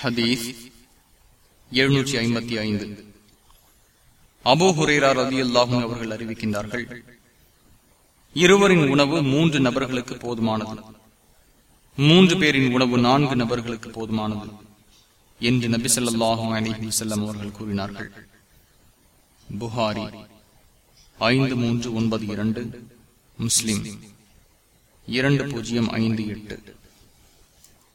ஹதீஸ் எழுநூற்றி ஐம்பத்தி ஐந்து. அபோ ஹுரேரா ரதி அல்லாஹும் அவர்கள் அறிவிக்கின்றார்கள் இருவரின் உணவு மூன்று நபர்களுக்கு போதுமானது மூன்று பேரின் உணவு நான்கு நபர்களுக்கு போதுமானது என்று நபி சொல்லாஹும் அலிஹி செல்லம் அவர்கள் கூறினார்கள். புகாரி ஐந்து மூன்று ஒன்பது இரண்டு முஸ்லிம் இரண்டு பூஜ்ஜியம் ஐந்து எட்டு.